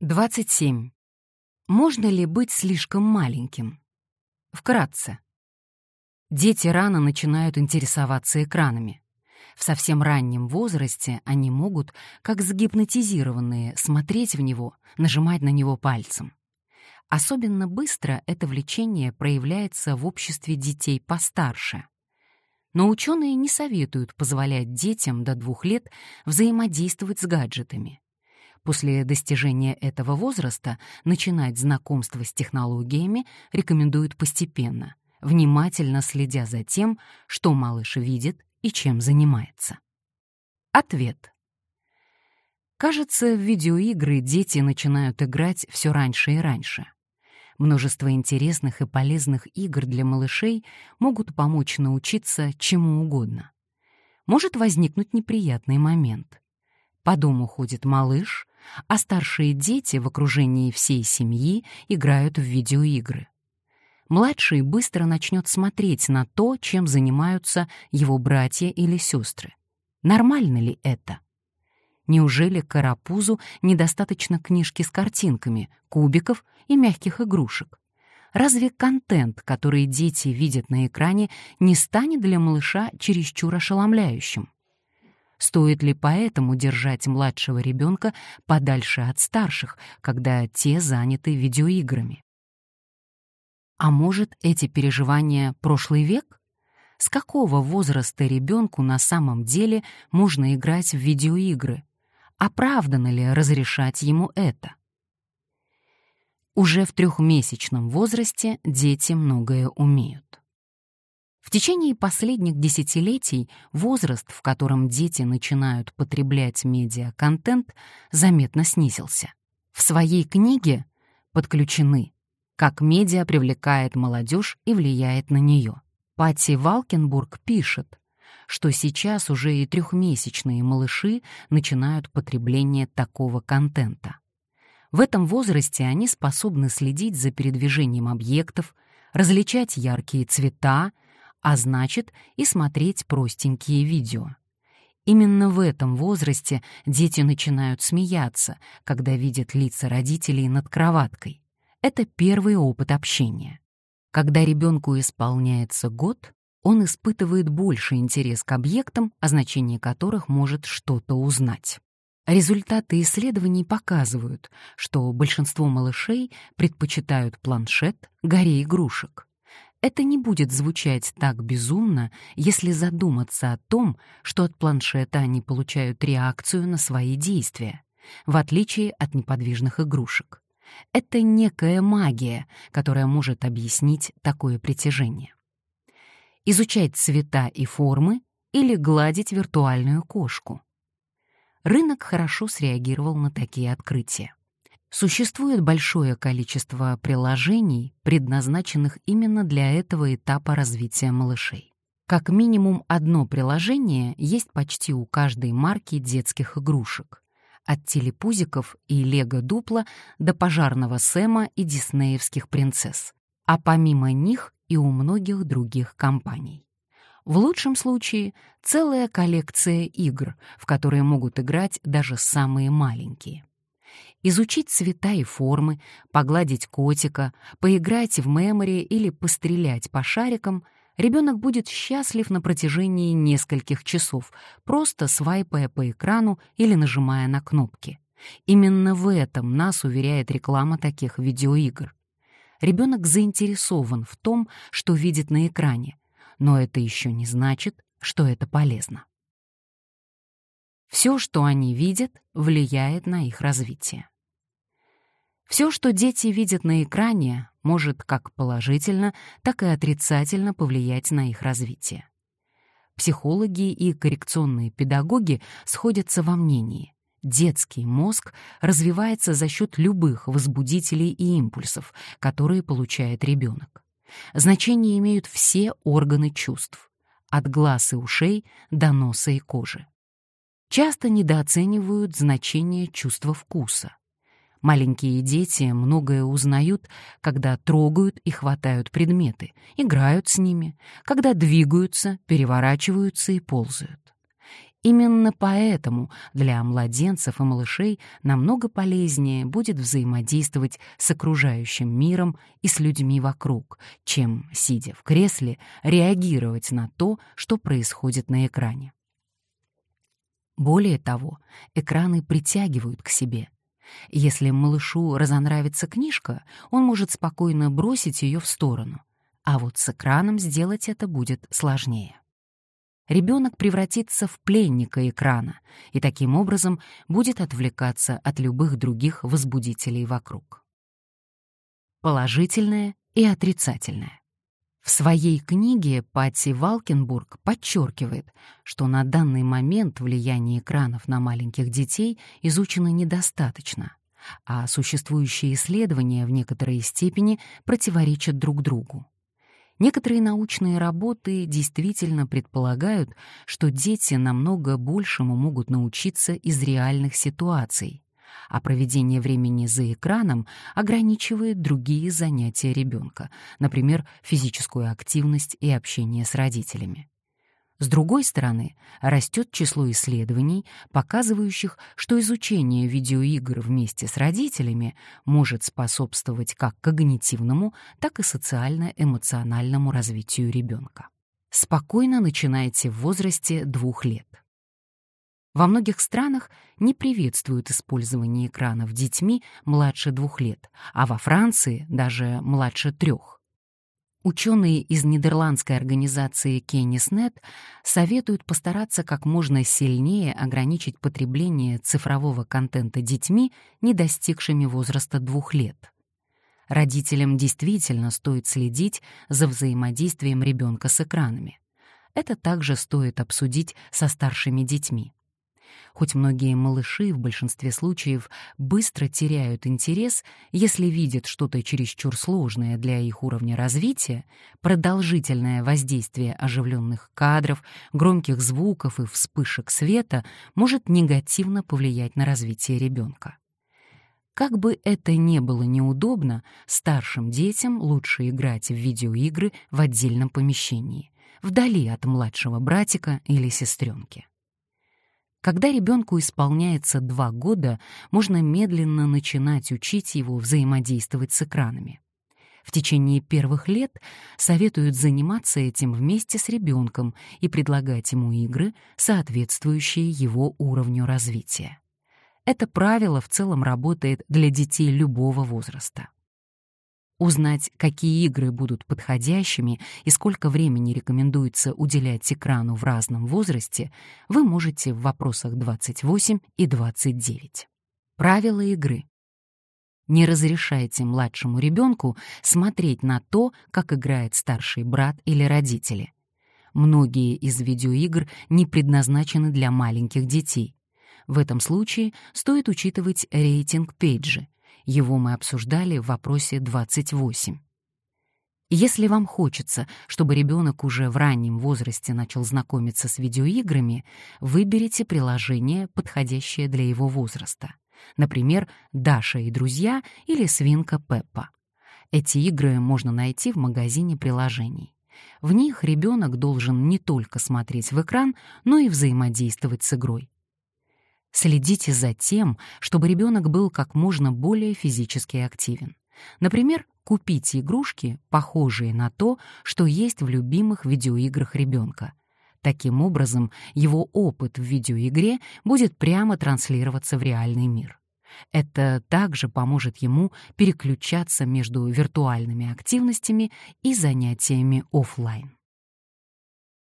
27. Можно ли быть слишком маленьким? Вкратце. Дети рано начинают интересоваться экранами. В совсем раннем возрасте они могут, как загипнотизированные, смотреть в него, нажимать на него пальцем. Особенно быстро это влечение проявляется в обществе детей постарше. Но ученые не советуют позволять детям до двух лет взаимодействовать с гаджетами. После достижения этого возраста начинать знакомство с технологиями рекомендуют постепенно, внимательно следя за тем, что малыш видит и чем занимается. Ответ. Кажется, в видеоигры дети начинают играть все раньше и раньше. Множество интересных и полезных игр для малышей могут помочь научиться чему угодно. Может возникнуть неприятный момент. По дому ходит малыш, а старшие дети в окружении всей семьи играют в видеоигры. Младший быстро начнет смотреть на то, чем занимаются его братья или сестры. Нормально ли это? Неужели карапузу недостаточно книжки с картинками, кубиков и мягких игрушек? Разве контент, который дети видят на экране, не станет для малыша чересчур ошеломляющим? Стоит ли поэтому держать младшего ребенка подальше от старших, когда те заняты видеоиграми? А может, эти переживания — прошлый век? С какого возраста ребенку на самом деле можно играть в видеоигры? Оправдано ли разрешать ему это? Уже в трехмесячном возрасте дети многое умеют. В течение последних десятилетий возраст, в котором дети начинают потреблять медиа-контент, заметно снизился. В своей книге «Подключены. Как медиа привлекает молодежь и влияет на нее» Пати Валкенбург пишет, что сейчас уже и трехмесячные малыши начинают потребление такого контента. В этом возрасте они способны следить за передвижением объектов, различать яркие цвета, а значит и смотреть простенькие видео. Именно в этом возрасте дети начинают смеяться, когда видят лица родителей над кроваткой. Это первый опыт общения. Когда ребенку исполняется год, он испытывает больше интерес к объектам, о значении которых может что-то узнать. Результаты исследований показывают, что большинство малышей предпочитают планшет горе игрушек. Это не будет звучать так безумно, если задуматься о том, что от планшета они получают реакцию на свои действия, в отличие от неподвижных игрушек. Это некая магия, которая может объяснить такое притяжение. Изучать цвета и формы или гладить виртуальную кошку. Рынок хорошо среагировал на такие открытия. Существует большое количество приложений, предназначенных именно для этого этапа развития малышей. Как минимум одно приложение есть почти у каждой марки детских игрушек. От телепузиков и лего-дупла до пожарного Сэма и диснеевских принцесс. А помимо них и у многих других компаний. В лучшем случае целая коллекция игр, в которые могут играть даже самые маленькие изучить цвета и формы, погладить котика, поиграть в мемори или пострелять по шарикам, ребенок будет счастлив на протяжении нескольких часов, просто свайпая по экрану или нажимая на кнопки. Именно в этом нас уверяет реклама таких видеоигр. Ребенок заинтересован в том, что видит на экране, но это еще не значит, что это полезно. Все, что они видят, влияет на их развитие. Все, что дети видят на экране, может как положительно, так и отрицательно повлиять на их развитие. Психологи и коррекционные педагоги сходятся во мнении. Детский мозг развивается за счет любых возбудителей и импульсов, которые получает ребенок. Значение имеют все органы чувств, от глаз и ушей до носа и кожи часто недооценивают значение чувства вкуса. Маленькие дети многое узнают, когда трогают и хватают предметы, играют с ними, когда двигаются, переворачиваются и ползают. Именно поэтому для младенцев и малышей намного полезнее будет взаимодействовать с окружающим миром и с людьми вокруг, чем, сидя в кресле, реагировать на то, что происходит на экране. Более того, экраны притягивают к себе. Если малышу разонравится книжка, он может спокойно бросить ее в сторону, а вот с экраном сделать это будет сложнее ребенок превратится в пленника экрана и таким образом будет отвлекаться от любых других возбудителей вокруг. Положительное и отрицательное. В своей книге Патти Валкенбург подчеркивает, что на данный момент влияние экранов на маленьких детей изучено недостаточно, а существующие исследования в некоторой степени противоречат друг другу. Некоторые научные работы действительно предполагают, что дети намного большему могут научиться из реальных ситуаций, а проведение времени за экраном ограничивает другие занятия ребенка, например, физическую активность и общение с родителями. С другой стороны, растет число исследований, показывающих, что изучение видеоигр вместе с родителями может способствовать как когнитивному, так и социально-эмоциональному развитию ребенка. Спокойно начинайте в возрасте двух лет. Во многих странах не приветствуют использование экранов детьми младше двух лет, а во Франции даже младше трех. Ученые из нидерландской организации Кенниснет советуют постараться как можно сильнее ограничить потребление цифрового контента детьми, не достигшими возраста двух лет. Родителям действительно стоит следить за взаимодействием ребенка с экранами. Это также стоит обсудить со старшими детьми. Хоть многие малыши в большинстве случаев быстро теряют интерес, если видят что-то чересчур сложное для их уровня развития, продолжительное воздействие оживленных кадров, громких звуков и вспышек света может негативно повлиять на развитие ребенка. Как бы это ни было неудобно, старшим детям лучше играть в видеоигры в отдельном помещении, вдали от младшего братика или сестренки. Когда ребенку исполняется два года, можно медленно начинать учить его взаимодействовать с экранами. В течение первых лет советуют заниматься этим вместе с ребенком и предлагать ему игры, соответствующие его уровню развития. Это правило в целом работает для детей любого возраста. Узнать, какие игры будут подходящими и сколько времени рекомендуется уделять экрану в разном возрасте, вы можете в вопросах 28 и 29. Правила игры. Не разрешайте младшему ребенку смотреть на то, как играет старший брат или родители. Многие из видеоигр не предназначены для маленьких детей. В этом случае стоит учитывать рейтинг Пейджи — его мы обсуждали в вопросе 28. Если вам хочется, чтобы ребенок уже в раннем возрасте начал знакомиться с видеоиграми, выберите приложение, подходящее для его возраста. Например, «Даша и друзья» или «Свинка Пеппа». Эти игры можно найти в магазине приложений. В них ребенок должен не только смотреть в экран, но и взаимодействовать с игрой. Следите за тем, чтобы ребенок был как можно более физически активен. Например, купите игрушки, похожие на то, что есть в любимых видеоиграх ребенка. Таким образом, его опыт в видеоигре будет прямо транслироваться в реальный мир. Это также поможет ему переключаться между виртуальными активностями и занятиями офлайн.